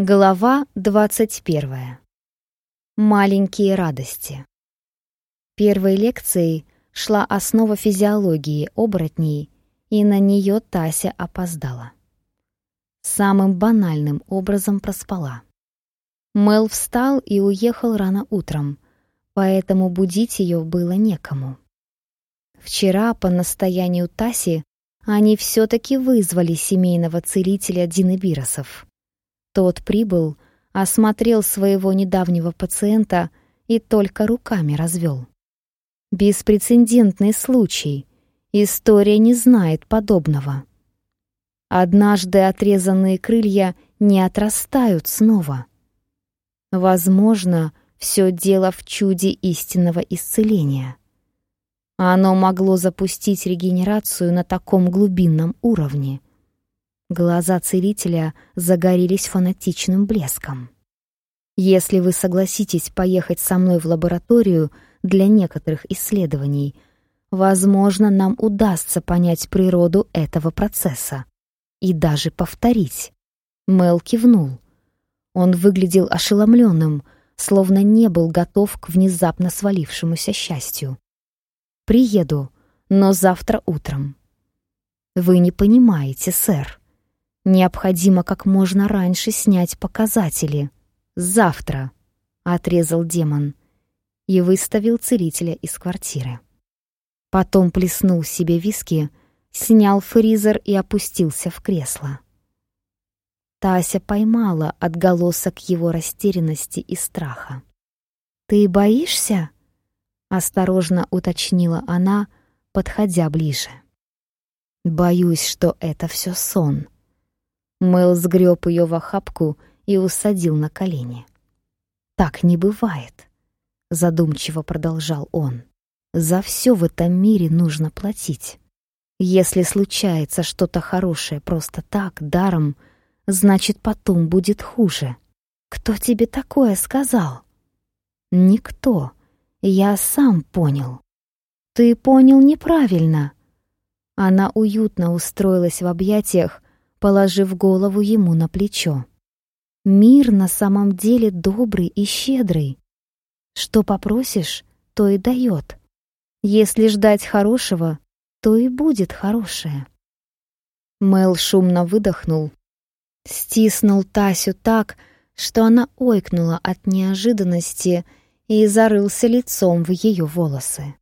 Глава 21. Маленькие радости. Первой лекцией шла основа физиологии оборотней, и на нее Тася опоздала. Самым банальным образом проспала. Мел встал и уехал рано утром, поэтому будить ее было некому. Вчера по настоянию Таси они все-таки вызвали семейного целителя Динебиросов. Тот прибыл, осмотрел своего недавнего пациента и только руками развел. Беспрецедентный случай. История не знает подобного. Однажды отрезанные крылья не отрастают снова. Возможно, все дело в чуде истинного исцеления. Оно могло запустить регенерацию на таком глубинном уровне — Глаза целителя загорелись фанатичным блеском. Если вы согласитесь поехать со мной в лабораторию для некоторых исследований, возможно, нам удастся понять природу этого процесса и даже повторить. Мел кивнул. Он выглядел ошеломленным, словно не был готов к внезапно свалившемуся счастью. «Приеду, но завтра утром». «Вы не понимаете, сэр. Необходимо как можно раньше снять показатели. Завтра, отрезал демон и выставил целителя из квартиры. Потом плеснул себе виски, снял фризер и опустился в кресло. Тася поймала отголосок его растерянности и страха. «Ты боишься?» — осторожно уточнила она, подходя ближе. «Боюсь, что это все сон», Мэл сгреб ее в охапку и усадил на колени. «Так не бывает», — задумчиво продолжал он. «За все в этом мире нужно платить. Если случается что-то хорошее просто так, даром, значит, потом будет хуже. Кто тебе такое сказал?» «Никто. Я сам понял». «Ты понял неправильно». Она уютно устроилась в объятиях, положив голову ему на плечо. Мир на самом деле добрый и щедрый. Что попросишь, то и дает. Если ждать хорошего, то и будет хорошее. Мел шумно выдохнул, стиснул Тасю так, что она ойкнула от неожиданности и зарылся лицом в ее волосы.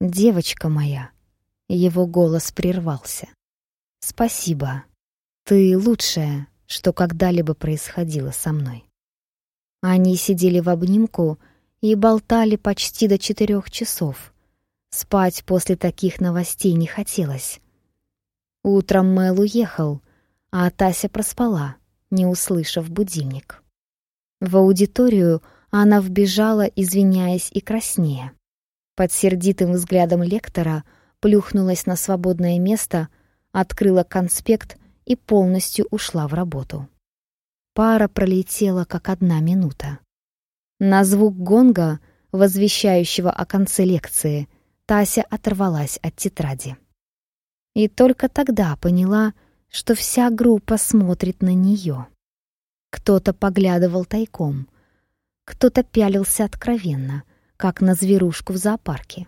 «Девочка моя!» — его голос прервался. «Спасибо. Ты лучшее, что когда-либо происходило со мной. Они сидели в обнимку и болтали почти до четырех часов. Спать после таких новостей не хотелось. Утром Мэл уехал, а Тася проспала, не услышав будильник. В аудиторию она вбежала, извиняясь и краснея. Под сердитым взглядом лектора плюхнулась на свободное место, открыла конспект и полностью ушла в работу. Пара пролетела как одна минута. На звук гонга, возвещающего о конце лекции, Тася оторвалась от тетради. И только тогда поняла, что вся группа смотрит на нее. Кто-то поглядывал тайком, кто-то пялился откровенно, как на зверушку в зоопарке.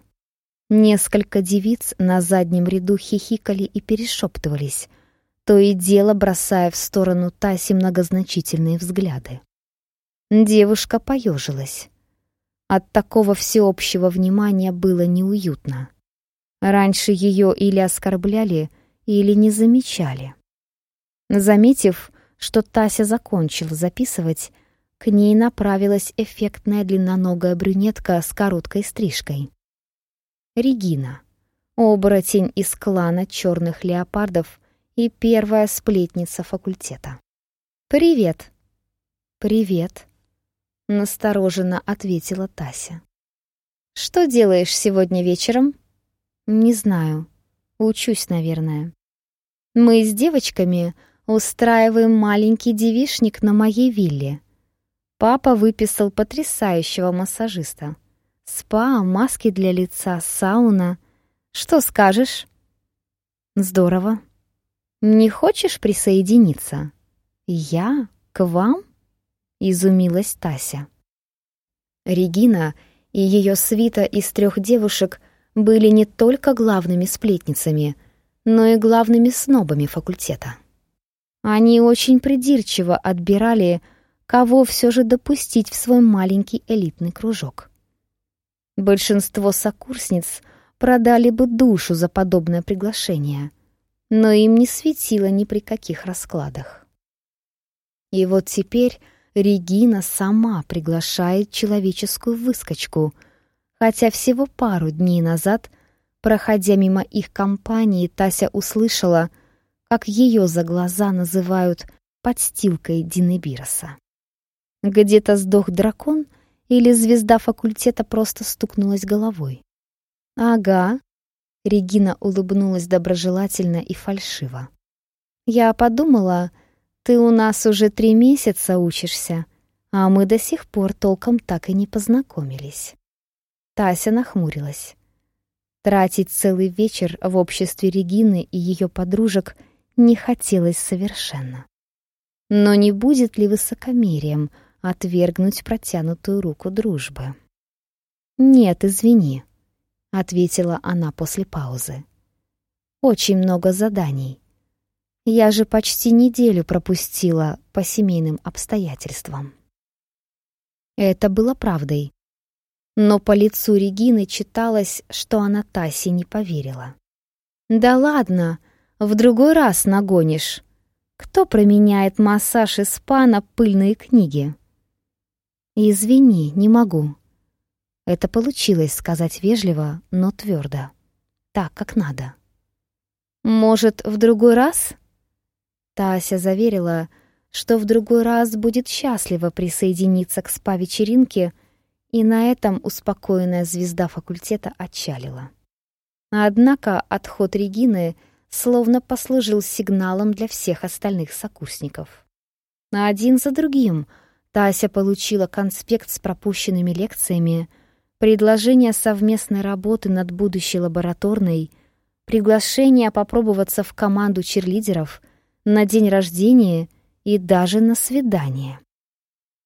Несколько девиц на заднем ряду хихикали и перешептывались — то и дело бросая в сторону Таси многозначительные взгляды. Девушка поежилась. От такого всеобщего внимания было неуютно. Раньше ее или оскорбляли, или не замечали. Заметив, что Тася закончила записывать, к ней направилась эффектная длинноногая брюнетка с короткой стрижкой. Регина, оборотень из клана черных леопардов, и первая сплетница факультета. «Привет!» «Привет!» — настороженно ответила Тася. «Что делаешь сегодня вечером?» «Не знаю. Учусь, наверное. Мы с девочками устраиваем маленький девишник на моей вилле. Папа выписал потрясающего массажиста. Спа, маски для лица, сауна. Что скажешь?» «Здорово», «Не хочешь присоединиться?» «Я? К вам?» изумилась Тася. Регина и ее свита из трех девушек были не только главными сплетницами, но и главными снобами факультета. Они очень придирчиво отбирали, кого все же допустить в свой маленький элитный кружок. Большинство сокурсниц продали бы душу за подобное приглашение, но им не светило ни при каких раскладах. И вот теперь Регина сама приглашает человеческую выскочку, хотя всего пару дней назад, проходя мимо их компании, Тася услышала, как ее за глаза называют подстилкой Динебироса. Где-то сдох дракон или звезда факультета просто стукнулась головой. «Ага», — Регина улыбнулась доброжелательно и фальшиво. «Я подумала, ты у нас уже три месяца учишься, а мы до сих пор толком так и не познакомились». Тася нахмурилась. Тратить целый вечер в обществе Регины и ее подружек не хотелось совершенно. Но не будет ли высокомерием отвергнуть протянутую руку дружбы? «Нет, извини», — ответила она после паузы. «Очень много заданий. Я же почти неделю пропустила по семейным обстоятельствам. Это было правдой. Но по лицу Регины читалось, что она Тасе не поверила. «Да ладно, в другой раз нагонишь. Кто променяет массаж и спа на пыльные книги?» «Извини, не могу». Это получилось сказать вежливо, но твердо. Так, как надо. «Может, в другой раз?» Тася заверила, что в другой раз будет счастлива присоединиться к спа-вечеринке, и на этом успокоенная звезда факультета отчалила. Однако отход Регины словно послужил сигналом для всех остальных сокурсников. Один за другим Тася получила конспект с пропущенными лекциями, предложение совместной работы над будущей лабораторной, приглашение попробоваться в команду черлидеров — на день рождения и даже на свидание.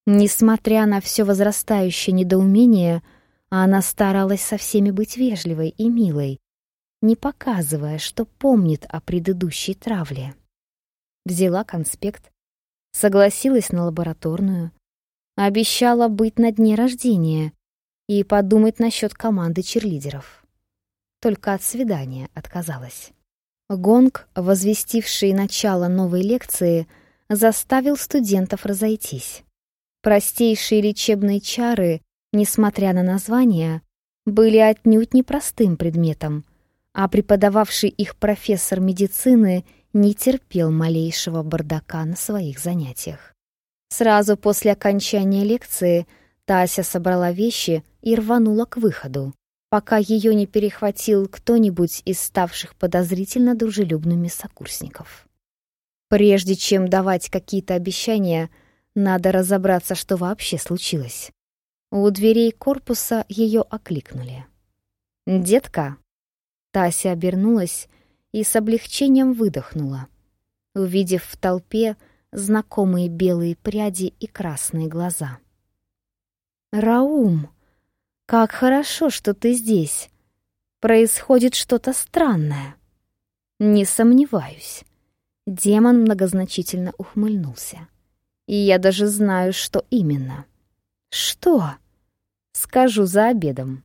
Несмотря на все возрастающее недоумение, она старалась со всеми быть вежливой и милой, не показывая, что помнит о предыдущей травле. Взяла конспект, согласилась на лабораторную, обещала быть на дне рождения и подумать насчет команды черлидеров. Только от свидания отказалась. Гонг, возвестивший начало новой лекции, заставил студентов разойтись. Простейшие лечебные чары, несмотря на название, были отнюдь непростым предметом, а преподававший их профессор медицины не терпел малейшего бардака на своих занятиях. Сразу после окончания лекции Тася собрала вещи и рванула к выходу пока ее не перехватил кто-нибудь из ставших подозрительно дружелюбными сокурсников. Прежде чем давать какие-то обещания, надо разобраться, что вообще случилось. У дверей корпуса ее окликнули. «Детка!» Тася обернулась и с облегчением выдохнула, увидев в толпе знакомые белые пряди и красные глаза. «Раум!» Как хорошо, что ты здесь. Происходит что-то странное. Не сомневаюсь. Демон многозначительно ухмыльнулся. И я даже знаю, что именно. Что? Скажу за обедом.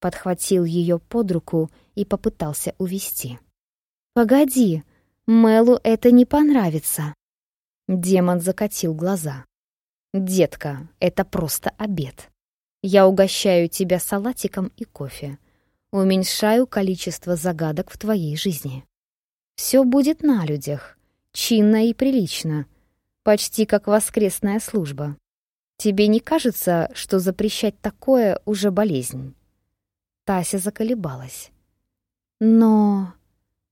Подхватил ее под руку и попытался увести. Погоди, Мэлу это не понравится. Демон закатил глаза. Детка, это просто обед. Я угощаю тебя салатиком и кофе. Уменьшаю количество загадок в твоей жизни. Все будет на людях, чинно и прилично, почти как воскресная служба. Тебе не кажется, что запрещать такое уже болезнь? Тася заколебалась. Но...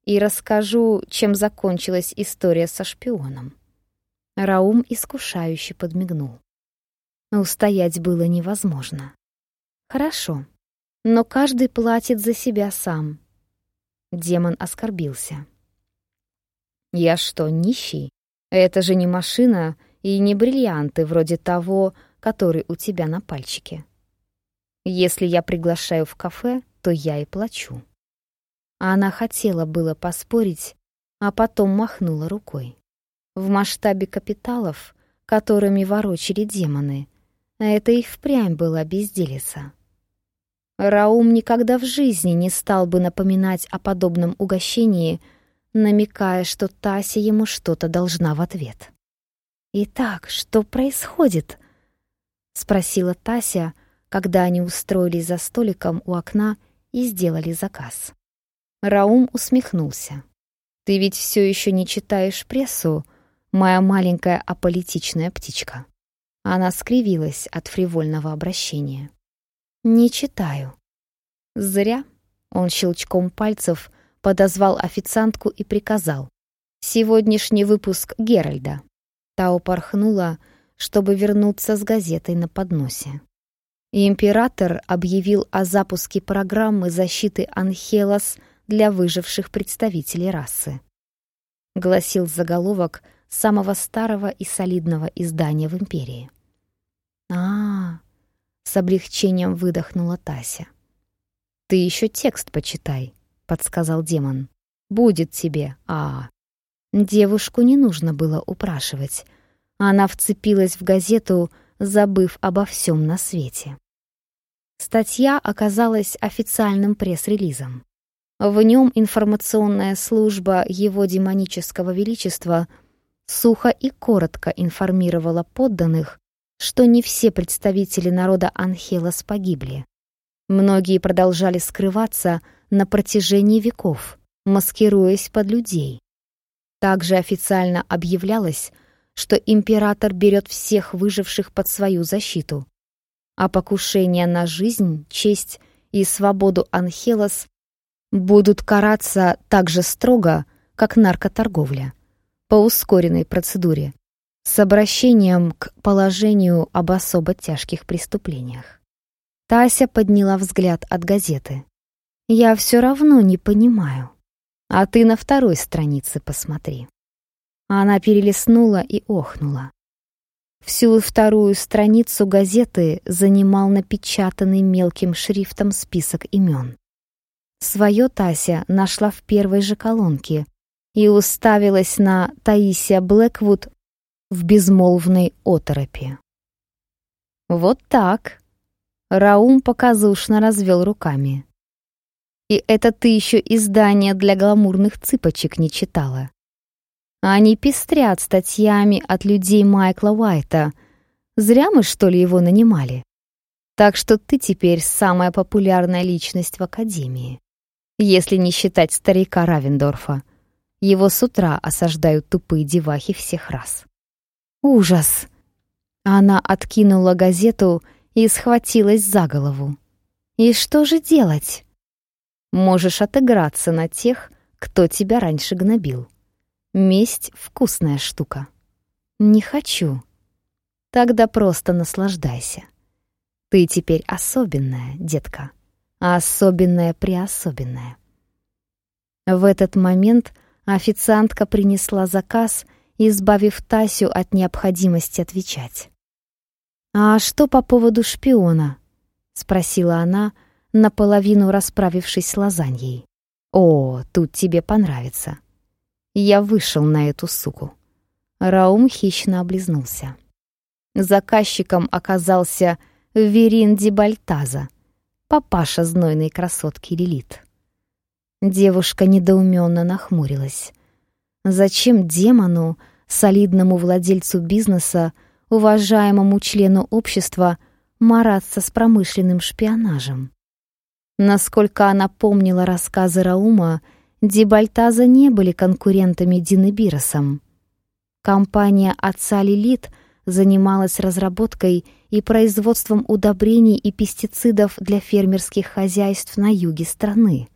И расскажу, чем закончилась история со шпионом. Раум искушающе подмигнул. Устоять было невозможно. Хорошо, но каждый платит за себя сам. Демон оскорбился. Я что, нищий? Это же не машина и не бриллианты вроде того, который у тебя на пальчике. Если я приглашаю в кафе, то я и плачу. Она хотела было поспорить, а потом махнула рукой. В масштабе капиталов, которыми ворочали демоны, это и впрямь была безделица. Раум никогда в жизни не стал бы напоминать о подобном угощении, намекая, что Тася ему что-то должна в ответ. «Итак, что происходит?» — спросила Тася, когда они устроились за столиком у окна и сделали заказ. Раум усмехнулся. «Ты ведь все еще не читаешь прессу, моя маленькая аполитичная птичка». Она скривилась от фривольного обращения. «Не читаю». «Зря», — он щелчком пальцев подозвал официантку и приказал. «Сегодняшний выпуск Геральда». Та упорхнула, чтобы вернуться с газетой на подносе император объявил о запуске программы защиты Анхелос для выживших представителей расы. Гласил заголовок самого старого и солидного издания в империи. а, -а, -а с облегчением выдохнула Тася. «Ты еще текст почитай», — подсказал демон. «Будет тебе, а, -а. Девушку не нужно было упрашивать. Она вцепилась в газету, забыв обо всем на свете. Статья оказалась официальным пресс-релизом. В нем информационная служба Его Демонического Величества сухо и коротко информировала подданных, что не все представители народа Анхелос погибли. Многие продолжали скрываться на протяжении веков, маскируясь под людей. Также официально объявлялось, что император берет всех выживших под свою защиту, а покушения на жизнь, честь и свободу Анхелос будут караться так же строго, как наркоторговля, по ускоренной процедуре, с обращением к положению об особо тяжких преступлениях. Тася подняла взгляд от газеты. «Я все равно не понимаю. А ты на второй странице посмотри». Она перелистнула и охнула. Всю вторую страницу газеты занимал напечатанный мелким шрифтом список имен. Своё Тася нашла в первой же колонке и уставилась на Таисия Блэквуд в безмолвной оторопи. «Вот так!» Раум показушно развел руками. «И это ты еще издание для гламурных цыпочек не читала. Они пестрят статьями от людей Майкла Уайта. Зря мы, что ли, его нанимали? Так что ты теперь самая популярная личность в Академии. Если не считать старика Равендорфа. Его с утра осаждают тупые девахи всех раз. Ужас! Она откинула газету и схватилась за голову. И что же делать? Можешь отыграться на тех, кто тебя раньше гнобил. Месть — вкусная штука. Не хочу. Тогда просто наслаждайся. Ты теперь особенная, детка. Особенная-преособенная. В этот момент официантка принесла заказ, избавив Тасю от необходимости отвечать. «А что по поводу шпиона?» — спросила она, наполовину расправившись с лазаньей. «О, тут тебе понравится. Я вышел на эту суку. Раум хищно облизнулся. Заказчиком оказался Верин Дибальтаза, папаша знойной красотки Лилит. Девушка недоуменно нахмурилась. Зачем демону, солидному владельцу бизнеса, уважаемому члену общества, мараться с промышленным шпионажем? Насколько она помнила рассказы Раума, Дибальтаза не были конкурентами Дины Биросом. Компания отца Лилит занималась разработкой и производством удобрений и пестицидов для фермерских хозяйств на юге страны.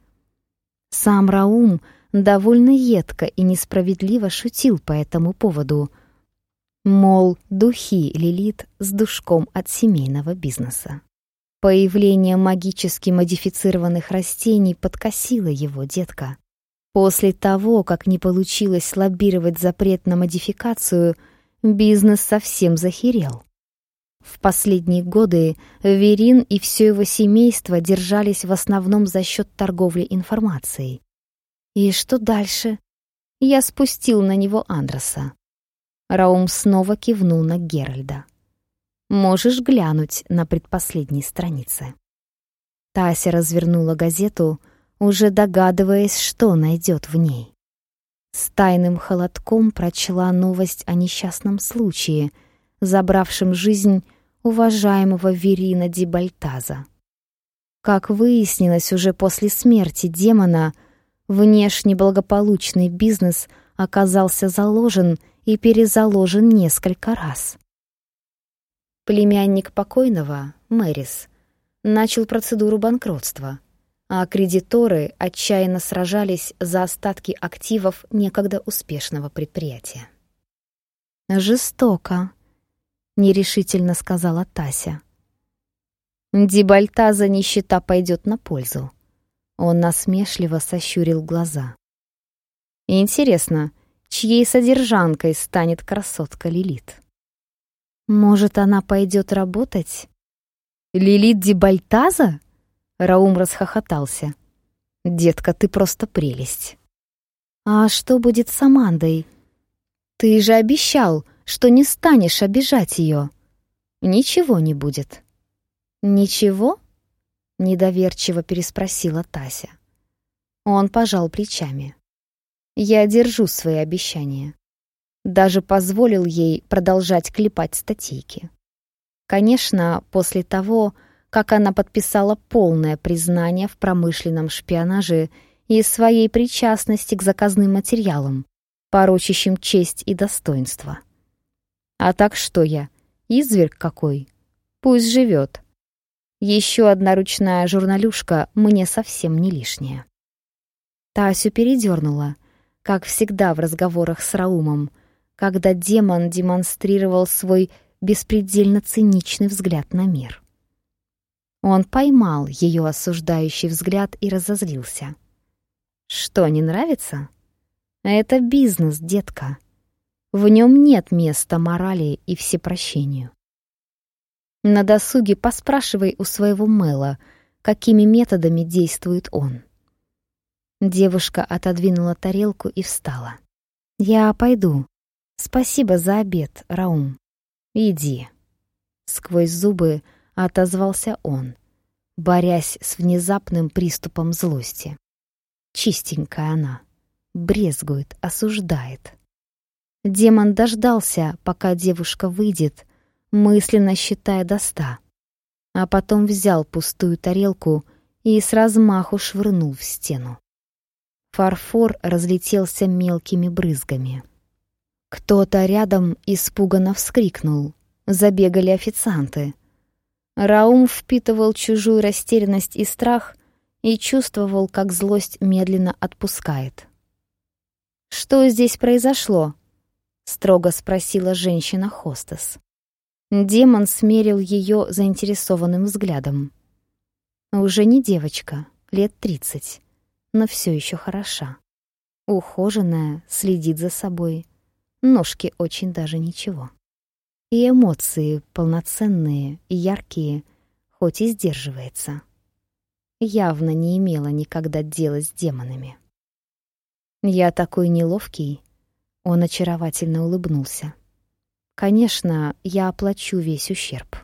Сам Раум довольно едко и несправедливо шутил по этому поводу. Мол, духи Лилит с душком от семейного бизнеса. Появление магически модифицированных растений подкосило его детка. После того, как не получилось лоббировать запрет на модификацию, бизнес совсем захерел. В последние годы Верин и все его семейство держались в основном за счет торговли информацией. И что дальше? Я спустил на него Андроса. Раум снова кивнул на Геральда. «Можешь глянуть на предпоследней странице». Тася развернула газету, уже догадываясь, что найдет в ней. С тайным холодком прочла новость о несчастном случае, забравшем жизнь уважаемого Верина Дибальтаза. Как выяснилось уже после смерти демона, внешне благополучный бизнес оказался заложен и перезаложен несколько раз. Племянник покойного, Мэрис, начал процедуру банкротства, а кредиторы отчаянно сражались за остатки активов некогда успешного предприятия. «Жестоко», — нерешительно сказала Тася. Дебальтаза нищета пойдет на пользу. Он насмешливо сощурил глаза. Интересно, чьей содержанкой станет красотка Лилит? Может, она пойдет работать? Лилит Дебальтаза? Раум расхохотался. Детка, ты просто прелесть. А что будет с Амандой? Ты же обещал, что не станешь обижать ее. Ничего не будет. Ничего? Недоверчиво переспросила Тася. Он пожал плечами. Я держу свои обещания. Даже позволил ей продолжать клепать статейки. Конечно, после того, как она подписала полное признание в промышленном шпионаже и своей причастности к заказным материалам, порочащим честь и достоинство. А так что я? Изверг какой? Пусть живет. Еще одна ручная журналюшка мне совсем не лишняя. Тасю передернула, как всегда в разговорах с Раумом, когда демон демонстрировал свой беспредельно циничный взгляд на мир. Он поймал ее осуждающий взгляд и разозлился. «Что, не нравится? Это бизнес, детка. В нем нет места морали и всепрощению. На досуге поспрашивай у своего Мэла, какими методами действует он. Девушка отодвинула тарелку и встала. «Я пойду. Спасибо за обед, Раум. Иди». Сквозь зубы отозвался он, борясь с внезапным приступом злости. Чистенькая она, брезгует, осуждает. Демон дождался, пока девушка выйдет, мысленно считая до ста, а потом взял пустую тарелку и с размаху швырнул в стену. Фарфор разлетелся мелкими брызгами. Кто-то рядом испуганно вскрикнул. Забегали официанты. Раум впитывал чужую растерянность и страх и чувствовал, как злость медленно отпускает. «Что здесь произошло?» Строго спросила женщина-хостес. Демон смерил ее заинтересованным взглядом. Уже не девочка, лет тридцать, но все еще хороша. Ухоженная, следит за собой. Ножки очень даже ничего. И эмоции полноценные яркие, хоть и сдерживается. Явно не имела никогда дела с демонами. Я такой неловкий, он очаровательно улыбнулся. «Конечно, я оплачу весь ущерб».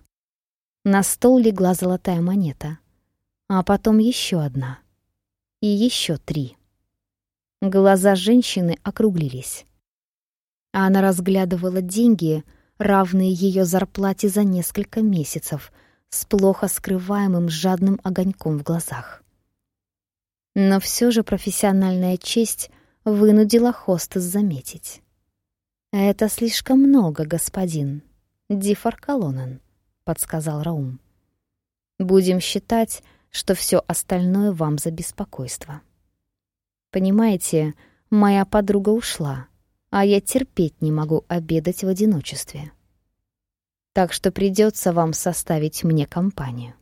На стол легла золотая монета, а потом еще одна. И еще три. Глаза женщины округлились. Она разглядывала деньги, равные ее зарплате за несколько месяцев, с плохо скрываемым жадным огоньком в глазах. Но все же профессиональная честь — вынудила хостес заметить. «Это слишком много, господин. Дифар Колонен», — подсказал Раум. «Будем считать, что все остальное вам за беспокойство. Понимаете, моя подруга ушла, а я терпеть не могу обедать в одиночестве. Так что придется вам составить мне компанию».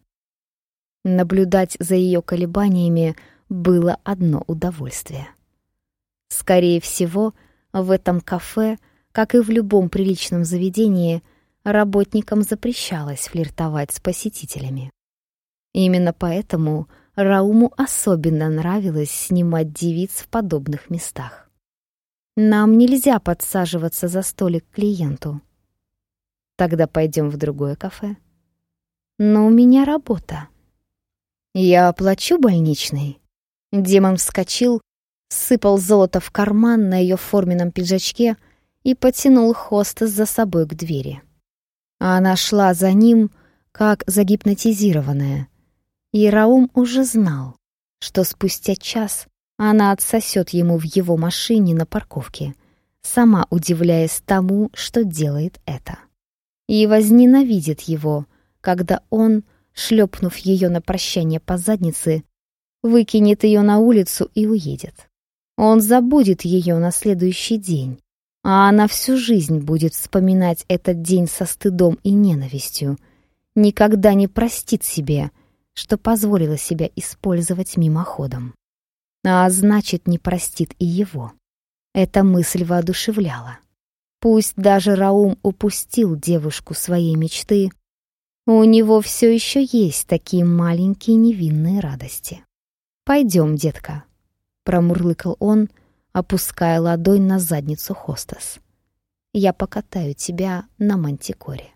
Наблюдать за ее колебаниями было одно удовольствие — Скорее всего, в этом кафе как и в любом приличном заведении, работникам запрещалось флиртовать с посетителями. Именно поэтому Рауму особенно нравилось снимать девиц в подобных местах. Нам нельзя подсаживаться за столик клиенту. Тогда пойдем в другое кафе. Но у меня работа. Я оплачу больничный. Демон вскочил, сыпал золото в карман на ее форменном пиджачке и потянул хостес за собой к двери. Она шла за ним, как загипнотизированная. И Раум уже знал, что спустя час она отсосет ему в его машине на парковке, сама удивляясь тому, что делает это. И возненавидит его, когда он, шлепнув ее на прощание по заднице, выкинет ее на улицу и уедет. Он забудет ее на следующий день, а она всю жизнь будет вспоминать этот день со стыдом и ненавистью, никогда не простит себе, что позволила себя использовать мимоходом а значит, не простит и его. Эта мысль воодушевляла. Пусть даже Раум упустил девушку своей мечты, у него все еще есть такие маленькие невинные радости. «Пойдем, детка», — промурлыкал он, опуская ладонь на задницу хостес. «Я покатаю тебя на мантикоре».